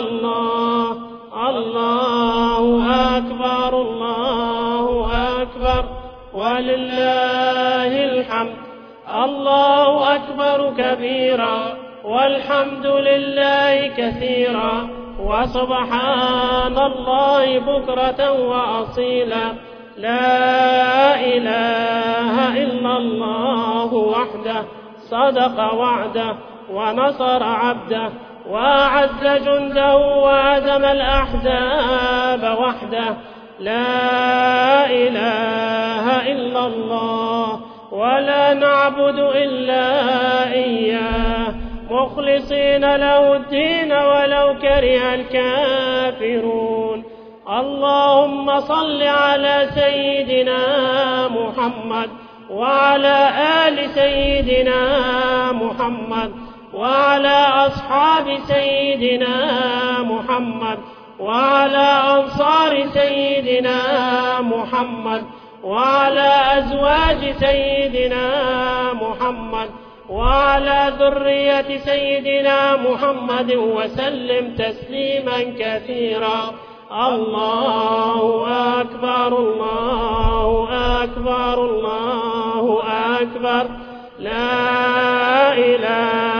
الله الله أكبر الله أكبر ولله الحمد. الله أكبر كبيرا والحمد لله كثيرا. وسبحان الله بكرة وأصيلا. لا إله إلا الله وحده صدق وعده ونصر عبده. وأعز جنده وهزم الأحزاب وحده. لا إله إلا الله ولا نعبد إلا إياه. مخلصين له الدين ولو كره الكافرون. اللهم صل على سيدنا محمد وعلى آل سيدنا محمد وعلى أصحاب سيدنا محمد وعلى أنصار سيدنا محمد وعلى أزواج سيدنا محمد وعلى ذرية سيدنا محمد وسلم تسليما كثيرا. الله أكبر الله أكبر الله أكبر. لا إله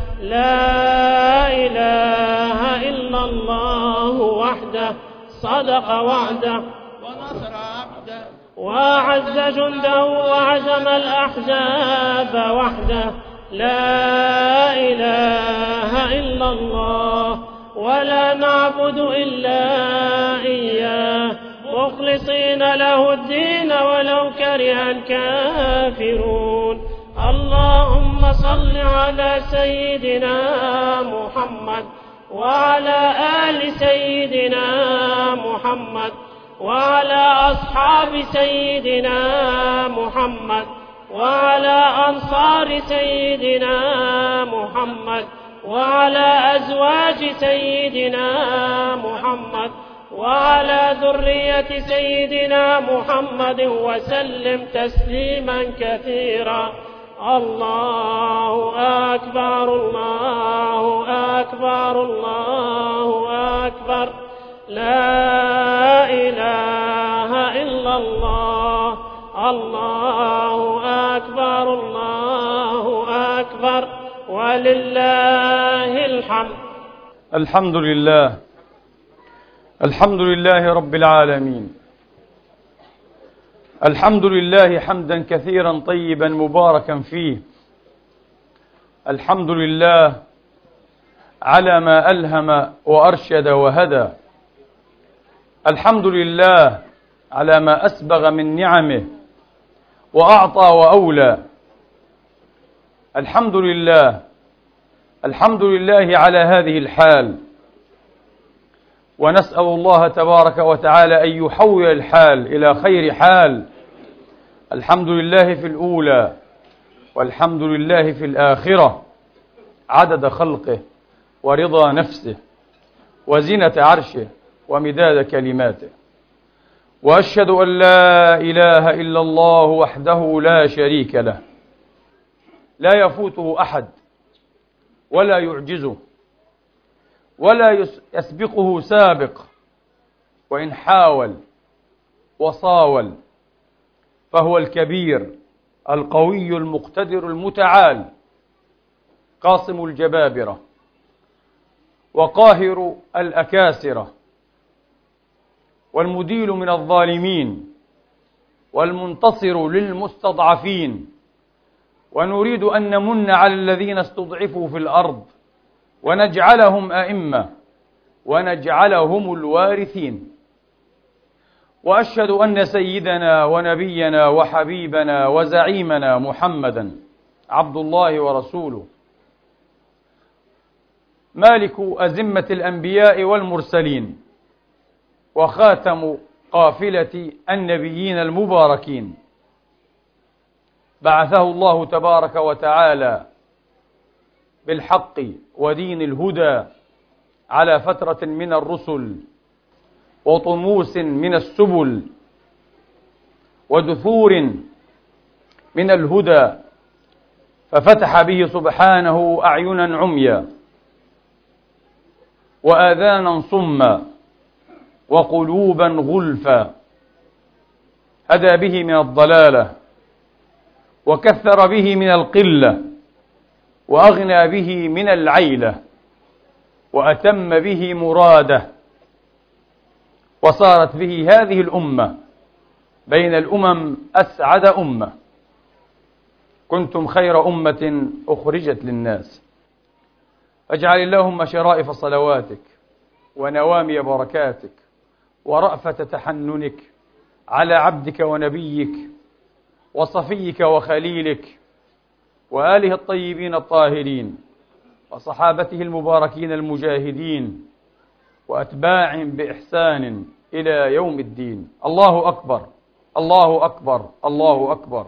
لا إله إلا الله وحده صدق وعده. ونصر عبده. وأعز جنده وعزم الأحزاب وحده. لا إله إلا الله ولا نعبد إلا إياه. مخلصين له الدين ولو كره الكافرون. اللهم صل على سيدنا محمد وعلى آل سيدنا محمد وعلى أصحاب سيدنا محمد وعلى أنصار سيدنا محمد وعلى أزواج سيدنا محمد وعلى ذرية سيدنا محمد وسلم تسليما كثيرا الله أكبر الله أكبر الله أكبر. لا إله إلا الله الله أكبر الله أكبر. ولله الحمد. الحمد لله. الحمد لله رب العالمين. الحمد لله حمدا كثيرا طيبا مباركا فيه. الحمد لله على ما ألهم وأرشد وهدى. الحمد لله على ما أسبغ من نعمه وأعطى وأولى. الحمد لله الحمد لله على هذه الحال. ونسأل الله تبارك وتعالى أن يحول الحال إلى خير حال. الحمد لله في الأولى والحمد لله في الآخرة. عدد خلقه ورضا نفسه وزنة عرشه ومداد كلماته. وأشهد أن لا إله إلا الله وحده لا شريك له. لا يفوته أحد ولا يعجزه. ولا يسبقه سابق. وإن حاول وصاول فهو الكبير القوي المقتدر المتعال قاصم الجبابرة وقاهر الأكاسرة والمديل من الظالمين والمنتصر للمستضعفين ونريد أن نمن على الذين استضعفوا في الأرض. ونجعلهم أئمة ونجعلهم الوارثين. وأشهد أن سيدنا ونبينا وحبيبنا وزعيمنا محمدا عبد الله ورسوله. مالك أزمة الأنبياء والمرسلين وخاتم قافلة النبيين المباركين. بعثه الله تبارك وتعالى بالحق ودين الهدى على فترة من الرسل وطموس من السبل ودثور من الهدى ففتح به سبحانه أعينا عميا وآذانا صما وقلوبا غلفا هدى به من الضلالة وكثر به من القلة وأغنى به من العيلة وأتم به مراده وصارت به هذه الأمة بين الأمم أسعد أمة. كنتم خير أمة أخرجت للناس. أجعل اللهم شرائف صلواتك ونوامي بركاتك ورأفة تحننك على عبدك ونبيك وصفيك وخليلك وآله الطيبين الطاهرين وصحابته المباركين المجاهدين وأتباعهم بإحسان إلى يوم الدين. الله أكبر الله أكبر الله أكبر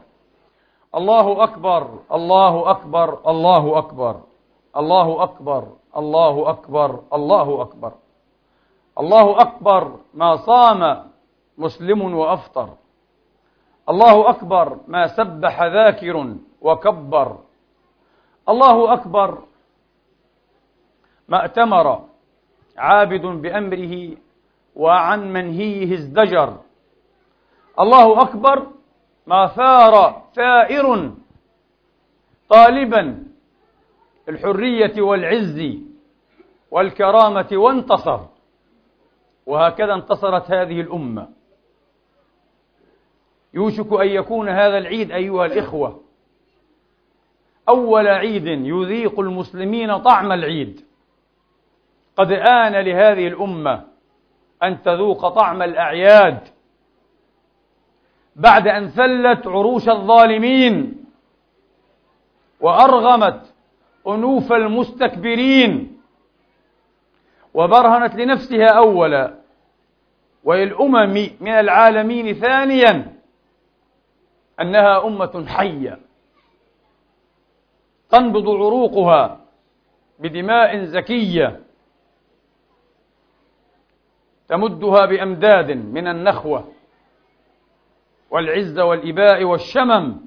الله أكبر الله أكبر الله أكبر الله أكبر الله أكبر الله أكبر. الله أكبر ما صام مسلم وأفطر. الله أكبر ما سبح ذاكر وكبر. الله أكبر. ما ائتمر عابد بأمره وعن منهيه ازدجر. الله أكبر. ما ثار ثائر طالبا. الحرية والعز والكرامة وانتصر. وهكذا انتصرت هذه الأمة. يوشك أن يكون هذا العيد أيها الإخوة. أول عيد يذيق المسلمين طعم العيد. قد آن لهذه الأمة أن تذوق طعم الأعياد بعد أن ثلت عروش الظالمين وأرغمت أنوف المستكبرين وبرهنت لنفسها أولا وللأمم من العالمين ثانيا أنها أمة حية. تنبض عروقها بدماء زكية تمدها بأمداد من النخوة والعز والإباء والشمم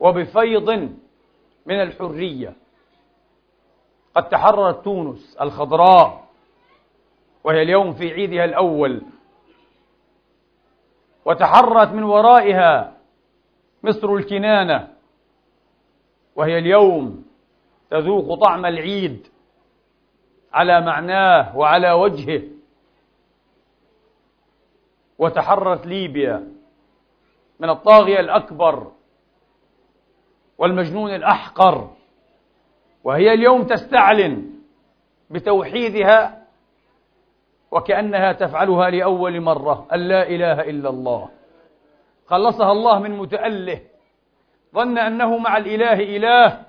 وبفيض من الحرية. قد تحررت تونس الخضراء وهي اليوم في عيدها الأول. وتحررت من ورائها مصر الكنانة. وهي اليوم تذوق طعم العيد على معناه وعلى وجهه. وتحررت ليبيا من الطاغية الأكبر والمجنون الأحقر. وهي اليوم تستعلن بتوحيدها وكأنها تفعلها لأول مرة. أن لا إله إلا الله. خلصها الله من متأله. ظن أنه مع الإله إله.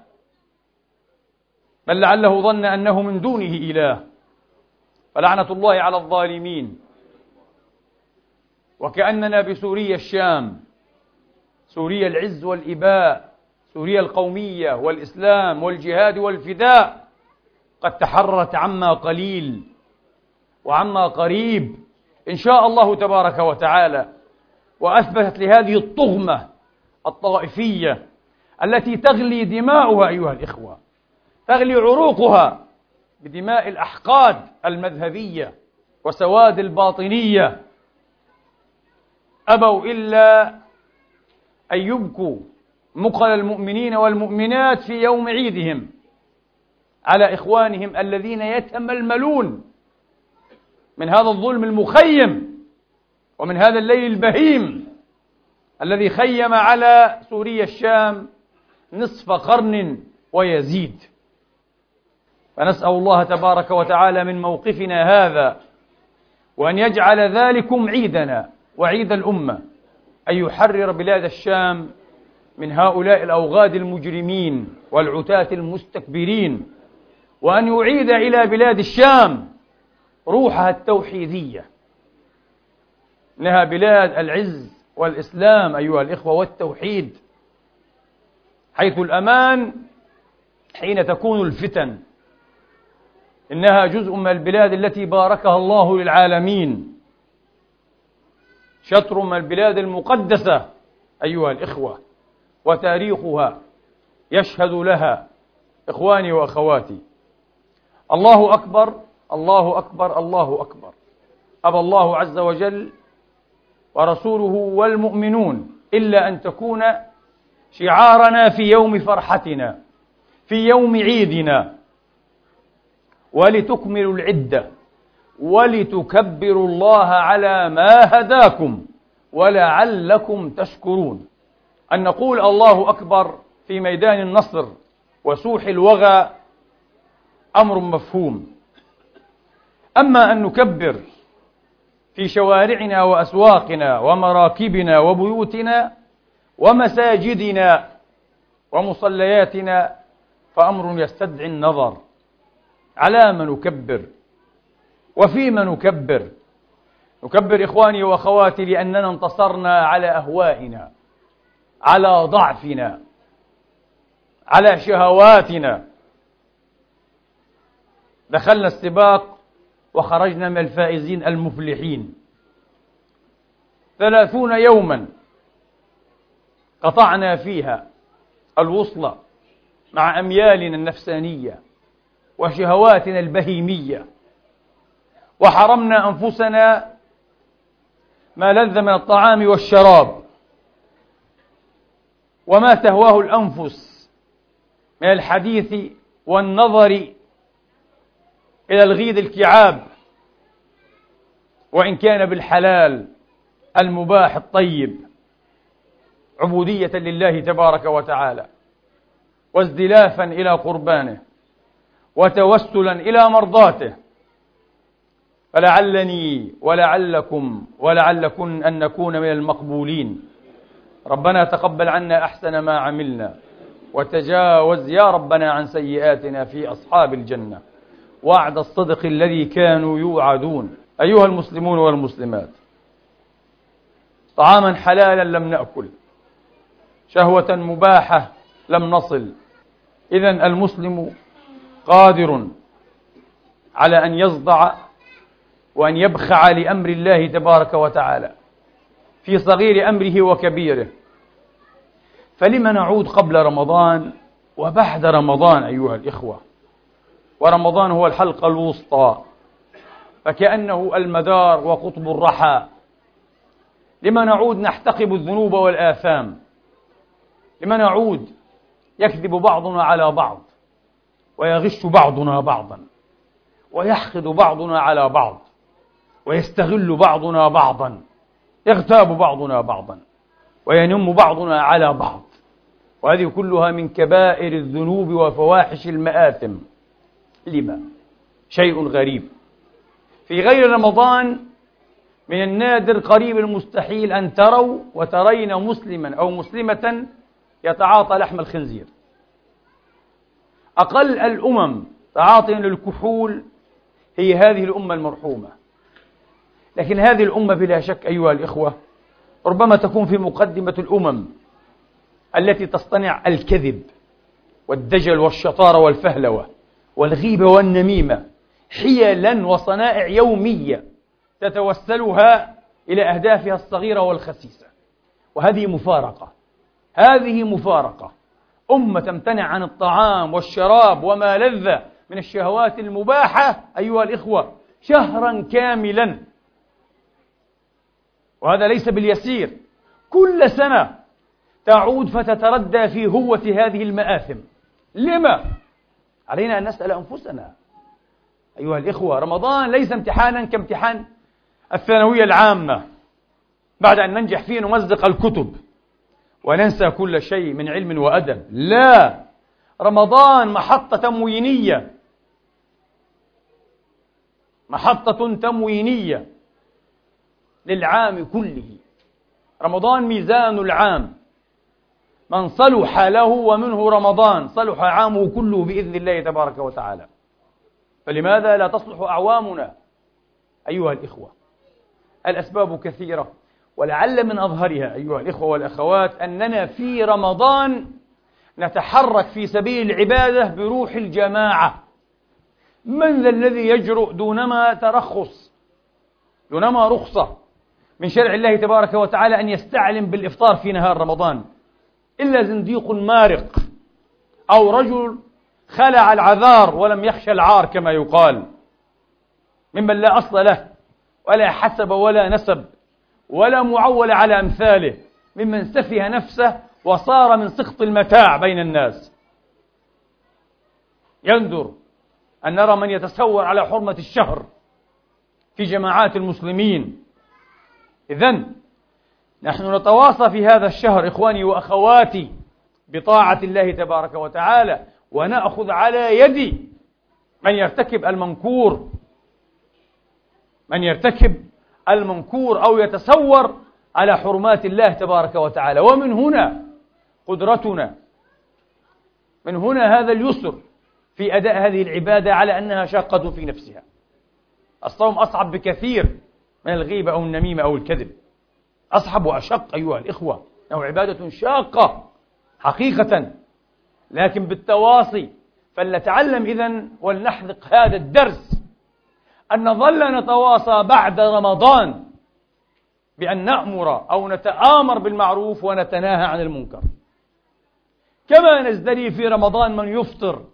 بل لعله ظن أنه من دونه إله. فلعنة الله على الظالمين. وكأننا بسوريا الشام. سوريا العز والإباء. سوريا القومية والإسلام والجهاد والفداء. قد تحررت عما قليل وعما قريب إن شاء الله تبارك وتعالى. وأثبتت لهذه الطغمة الطائفية التي تغلي دماؤها أيها الإخوة. تغلي عروقها بدماء الأحقاد المذهبية وسواد الباطنية. أبوا إلا أن يبكوا مقل المؤمنين والمؤمنات في يوم عيدهم على إخوانهم الذين يتململون من هذا الظلم المخيم ومن هذا الليل البهيم. الذي خيم على سوريا الشام نصف قرن ويزيد. فنسأل الله تبارك وتعالى من موقفنا هذا وأن يجعل ذلكم عيدنا وعيد الأمة أن يحرر بلاد الشام من هؤلاء الأوغاد المجرمين والعتاة المستكبرين وأن يعيد إلى بلاد الشام روحها التوحيدية. إنها بلاد العز والإسلام أيها الإخوة والتوحيد. حيث الأمان حين تكون الفتن. إنها جزء من البلاد التي باركها الله للعالمين. شطر من البلاد المقدسة أيها الإخوة وتاريخها يشهد لها إخواني وأخواتي. الله أكبر الله أكبر الله أكبر. أبى الله عز وجل ورسوله والمؤمنون إلا أن تكون شعارنا في يوم فرحتنا في يوم عيدنا. ولتكملوا العدة ولتكبروا الله على ما هداكم ولعلكم تشكرون. أن نقول الله أكبر في ميدان النصر وسوح الوغى أمر مفهوم. أما أن نكبر في شوارعنا وأسواقنا ومراكبنا وبيوتنا ومساجدنا ومصلياتنا فأمر يستدعي النظر على ما نكبر وفيما نكبر. نكبر إخواني وأخواتي لأننا انتصرنا على أهوائنا على ضعفنا على شهواتنا. دخلنا السباق وخرجنا من الفائزين المفلحين. ثلاثون يوما قطعنا فيها الوصلة مع أميالنا النفسانية وشهواتنا البهيمية. وحرمنا أنفسنا ما لذ من الطعام والشراب وما تهواه الأنفس من الحديث والنظر إلى الغيد الكعاب وإن كان بالحلال المباح الطيب عبودية لله تبارك وتعالى وازدلافا إلى قربانه وتوسلا إلى مرضاته فلعلني ولعلكم ولعلكن أن نكون من المقبولين. ربنا تقبل عنا أحسن ما عملنا وتجاوز يا ربنا عن سيئاتنا في أصحاب الجنة. وعد الصدق الذي كانوا يوعدون. أيها المسلمون والمسلمات طعاما حلالا لم نأكل شهوة مباحة لم نصل. إذا المسلم قادر على أن يصدع وأن يبخع لأمر الله تبارك وتعالى في صغير أمره وكبيره. فلم نعود قبل رمضان وبعد رمضان أيها الإخوة؟ ورمضان هو الحلقة الوسطى. فكأنه المدار وقطب الرحى. لما نعود نحتقب الذنوب والآثام. لما نعود يكذب بعضنا على بعض. ويغش بعضنا بعضا. ويحقد بعضنا على بعض. ويستغل بعضنا بعضا. يغتاب بعضنا بعضا. وينم بعضنا على بعض. وهذه كلها من كبائر الذنوب وفواحش المآثم. لما؟ شيء غريب. في غير رمضان من النادر قريب المستحيل أن تروا وترين مسلما أو مسلمة يتعاطى لحم الخنزير. أقل الأمم تعاطيا للكحول هي هذه الأمة المرحومة. لكن هذه الأمة بلا شك أيها الإخوة ربما تكون في مقدمة الأمم التي تصطنع الكذب والدجل والشطارة والفهلوة. والغيبة والنميمة حيلا وصنائع يومية تتوسلها إلى أهدافها الصغيرة والخسيسة. وهذه مفارقة. هذه مفارقة. أمة تمتنع عن الطعام والشراب وما لذ من الشهوات المباحة أيها الإخوة شهرا كاملا. وهذا ليس باليسير. كل سنة تعود فتتردى في هوة هذه المآثم. لما؟ علينا أن نسأل أنفسنا. أيها الإخوة رمضان ليس امتحانا كامتحان الثانوية العامة. بعد أن ننجح فيه نمزق الكتب وننسى كل شيء من علم وأدب. لا رمضان محطة تموينية. محطة تموينية للعام كله. رمضان ميزان العام. من صلح له ومنه رمضان صلح عامه كله بإذن الله تبارك وتعالى. فلماذا لا تصلح أعوامنا؟ أيها الإخوة الأسباب كثيرة ولعل من أظهرها أيها الإخوة والأخوات أننا في رمضان نتحرك في سبيل العبادة بروح الجماعة. من ذا الذي يجرؤ دونما ترخص دونما رخصة من شرع الله تبارك وتعالى أن يستعلم بالإفطار في نهار رمضان؟ إلا زنديق مارق أو رجل خلع العذار ولم يخشى العار كما يقال. ممن لا أصل له ولا حسب ولا نسب ولا معول على أمثاله. ممن سفه نفسه وصار من سخط المتاع بين الناس. يندر أن نرى من يتسور على حرمة الشهر في جماعات المسلمين. إذا نحن نتواصى في هذا الشهر إخواني وأخواتي بطاعة الله تبارك وتعالى ونأخذ على يد من يرتكب المنكور. من يرتكب المنكور أو يتسور على حرمات الله تبارك وتعالى. ومن هنا قدرتنا من هنا هذا اليسر في أداء هذه العبادة على أنها شاقة في نفسها. الصوم أصعب بكثير من الغيبة أو النميمة أو الكذب. أصعب وأشق أيها الإخوة أو عبادة شاقة حقيقة لكن بالتواصي. فلنتعلم إذن ولنحذق هذا الدرس أن نظل نتواصى بعد رمضان بأن نأمر أو نتآمر بالمعروف ونتناهى عن المنكر. كما نزدري في رمضان من يفطر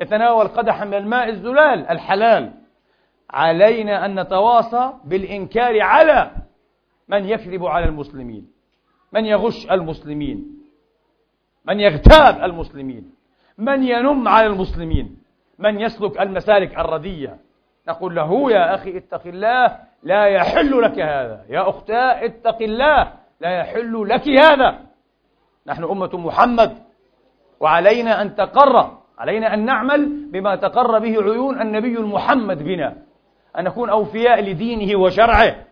يتناول قدحا من الماء الزلال الحلال. علينا أن نتواصى بالإنكار على من يكذب على المسلمين؟ من يغش المسلمين؟ من يغتاب المسلمين؟ من ينم على المسلمين؟ من يسلك المسالك الردية؟ نقول له يا أخي اتق الله لا يحل لك هذا. يا أختاه اتق الله لا يحل لك هذا. نحن أمة محمد وعلينا أن تقر علينا أن نعمل بما تقر به عيون النبي المحمد بنا. أن نكون أوفياء لدينه وشرعه.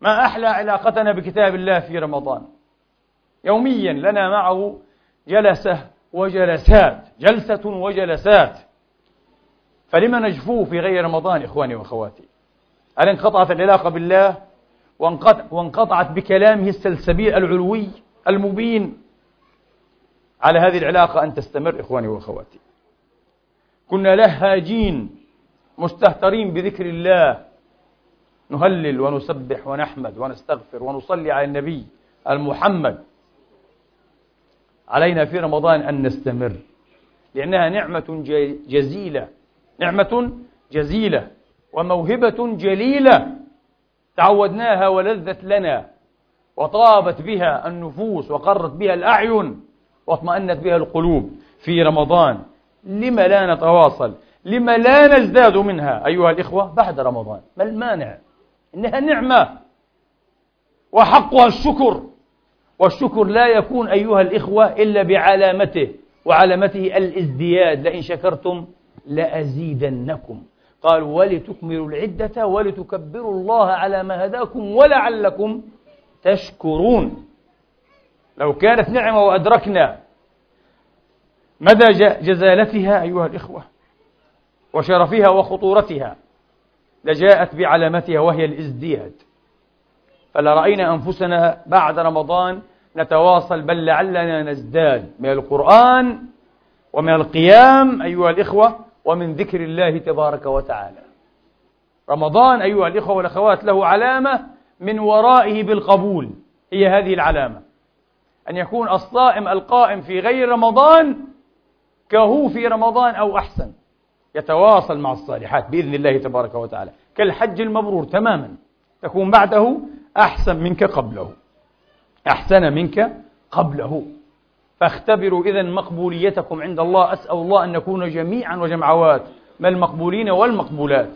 ما أحلى علاقتنا بكتاب الله في رمضان. يوميا لنا معه جلسة وجلسات جلسة وجلسات. فلما نجفوه في غير رمضان إخواني وأخواتي؟ هل انقطعت العلاقة بالله؟ وانقطعت بكلامه السلسبيل العلوي المبين؟ على هذه العلاقة أن تستمر إخواني وأخواتي. كنا لهاجين مستهترين بذكر الله نهلل ونسبح ونحمد ونستغفر ونصلي على النبي المحمد. علينا في رمضان أن نستمر لأنها نعمة جزيلة نعمة جزيلة وموهبة جليلة تعودناها ولذت لنا وطابت بها النفوس وقرت بها الأعين واطمأنت بها القلوب في رمضان. لما لا نتواصل لما لا نزداد منها أيها الإخوة بعد رمضان؟ ما المانع؟ إنها نعمة وحقها الشكر والشكر لا يكون أيها الإخوة إلا بعلامته وعلامته الازدياد لئن شكرتم لأزيدنكم. قال ولتكملوا العدة ولتكبروا الله على ما هداكم ولعلكم تشكرون. لو كانت نعمة وأدركنا مدى جزالتها أيها الإخوة وشرفها وخطورتها. لجاءت بعلامتها وهي الازدياد. فلرأينا أنفسنا بعد رمضان نتواصل بل لعلنا نزداد. من القرآن ومن القيام أيها الإخوة ومن ذكر الله تبارك وتعالى. رمضان أيها الإخوة والأخوات له علامة من ورائه بالقبول. هي هذه العلامة. أن يكون الصائم القائم في غير رمضان كهو في رمضان أو أحسن. يتواصل مع الصالحات بإذن الله تبارك وتعالى. كالحج المبرور تماما. تكون بعده أحسن منك قبله. أحسن منك قبله. فاختبروا إذا مقبوليتكم عند الله. أسأل الله أن نكون جميعا وجمعوات. ما المقبولين والمقبولات.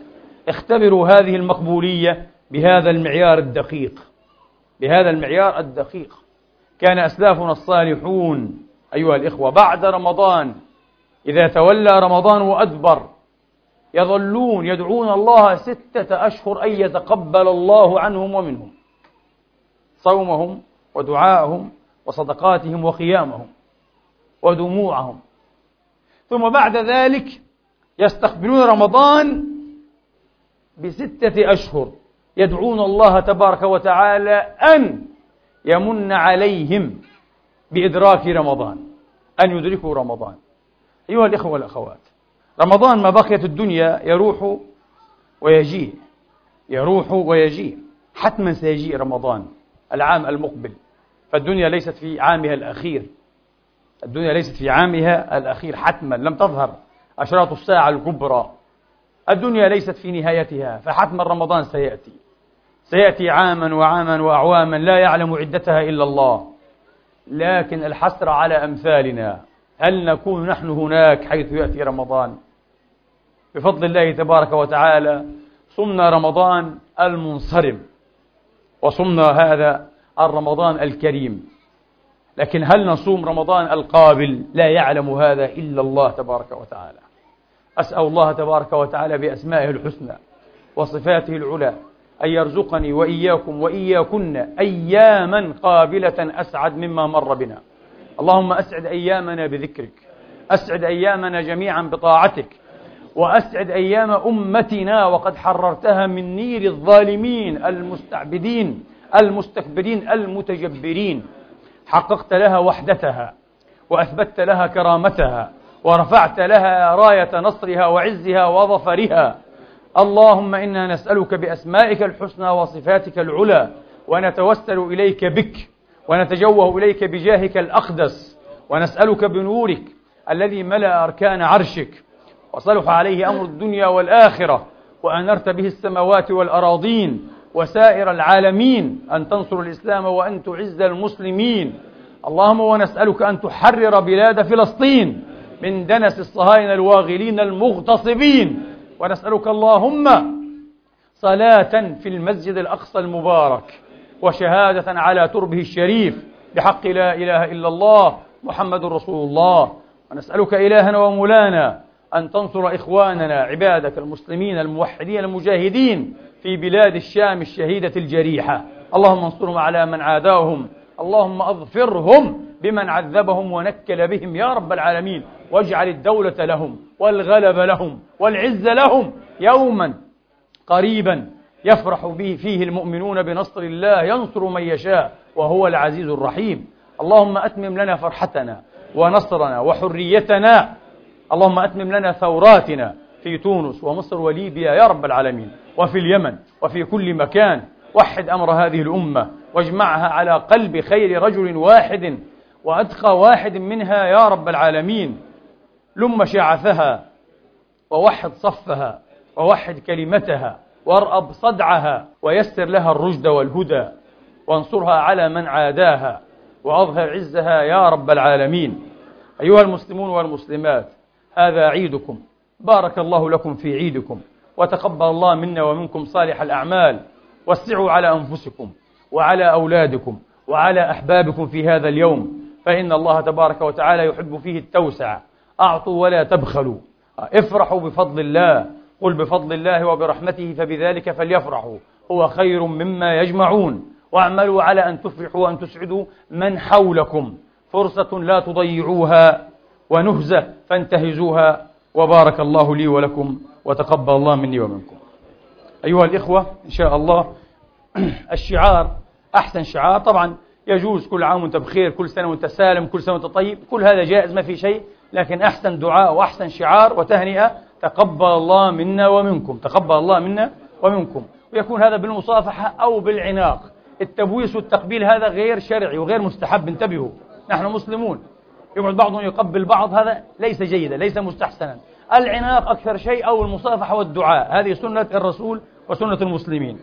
اختبروا هذه المقبولية بهذا المعيار الدقيق. بهذا المعيار الدقيق. كان أسلافنا الصالحون أيها الإخوة بعد رمضان إذا تولى رمضان وأدبر يظلون يدعون الله ستة أشهر أن يتقبل الله عنهم ومنهم. صومهم ودعاءهم وصدقاتهم وقيامهم ودموعهم. ثم بعد ذلك يستقبلون رمضان بستة أشهر يدعون الله تبارك وتعالى أن يمن عليهم بإدراك رمضان أن يدركوا رمضان. أيها الإخوة والأخوات رمضان ما بقيت الدنيا يروح ويجيء يروح ويجيء حتما سيجيء رمضان العام المقبل. فالدنيا ليست في عامها الأخير الدنيا ليست في عامها الأخير حتما لم تظهر أشراط الساعة الكبرى. الدنيا ليست في نهايتها فحتما رمضان سيأتي. سيأتي عاما وعاما وأعواما لا يعلم عدتها إلا الله. لكن الحسرة على أمثالنا. هل نكون نحن هناك حيث يأتي رمضان؟ بفضل الله تبارك وتعالى صمنا رمضان المنصرم وصمنا هذا الرمضان الكريم. لكن هل نصوم رمضان القابل؟ لا يعلم هذا إلا الله تبارك وتعالى. أسأل الله تبارك وتعالى بأسمائه الحسنى وصفاته العلى أن يرزقني وإياكم وإياكن أياما قابلة أسعد مما مر بنا. اللهم أسعد أيامنا بذكرك. أسعد أيامنا جميعا بطاعتك. وأسعد أيام أمتنا وقد حررتها من نير الظالمين المستعبدين المستكبرين المتجبرين. حققت لها وحدتها وأثبتت لها كرامتها ورفعت لها راية نصرها وعزها وظفرها. اللهم إنا نسألك بأسمائك الحسنى وصفاتك العلى ونتوسل إليك بك. ونتجوه إليك بجاهك الأقدس ونسألك بنورك الذي ملأ أركان عرشك وصلح عليه أمر الدنيا والآخرة وأنرت به السماوات والأراضين وسائر العالمين أن تنصر الإسلام وأن تعز المسلمين. اللهم ونسألك أن تحرر بلاد فلسطين من دنس الصهاينة الواغلين المغتصبين. ونسألك اللهم صلاة في المسجد الأقصى المبارك. وشهادة على تربه الشريف بحق لا إله إلا الله محمد رسول الله. ونسألك إلهنا ومولانا أن تنصر إخواننا عبادك المسلمين الموحدين المجاهدين في بلاد الشام الشهيدة الجريحة. اللهم انصرهم على من عاداهم. اللهم أظفرهم بمن عذبهم ونكل بهم يا رب العالمين. واجعل الدولة لهم والغلب لهم والعز لهم يوما قريبا. يفرح به فيه المؤمنون بنصر الله ينصر من يشاء وهو العزيز الرحيم. اللهم أتمم لنا فرحتنا ونصرنا وحريتنا. اللهم أتمم لنا ثوراتنا في تونس ومصر وليبيا يا رب العالمين وفي اليمن وفي كل مكان. وحد أمر هذه الأمة واجمعها على قلب خير رجل واحد وأتقى واحد منها يا رب العالمين. لم شعثها ووحد صفها ووحد كلمتها وارأب صدعها ويسر لها الرشد والهدى وانصرها على من عاداها وأظهر عزها يا رب العالمين. أيها المسلمون والمسلمات هذا عيدكم. بارك الله لكم في عيدكم وتقبل الله منا ومنكم صالح الأعمال. وسعوا على أنفسكم وعلى أولادكم وعلى أحبابكم في هذا اليوم فإن الله تبارك وتعالى يحب فيه التوسع. أعطوا ولا تبخلوا افرحوا بفضل الله. قل بفضل الله وبرحمته فبذلك فليفرحوا. هو خير مما يجمعون. واعملوا على أن تفرحوا وأن تسعدوا من حولكم. فرصة لا تضيعوها ونهزة فانتهزوها. وبارك الله لي ولكم وتقبل الله مني ومنكم. أيها الإخوة إن شاء الله الشعار أحسن شعار. طبعا يجوز كل عام وأنت بخير كل سنة وأنت سالم كل سنة وأنت طيب كل هذا جائز ما في شيء. لكن أحسن دعاء وأحسن شعار وتهنئة تقبل الله منا ومنكم تقبل الله منا ومنكم. ويكون هذا بالمصافحة أو بالعناق. التبويس والتقبيل هذا غير شرعي وغير مستحب انتبهوا. نحن مسلمون. يقعد بعضهم يقبل بعض هذا ليس جيدا ليس مستحسنا. العناق أكثر شيء أو المصافحة والدعاء هذه سنة الرسول وسنة المسلمين.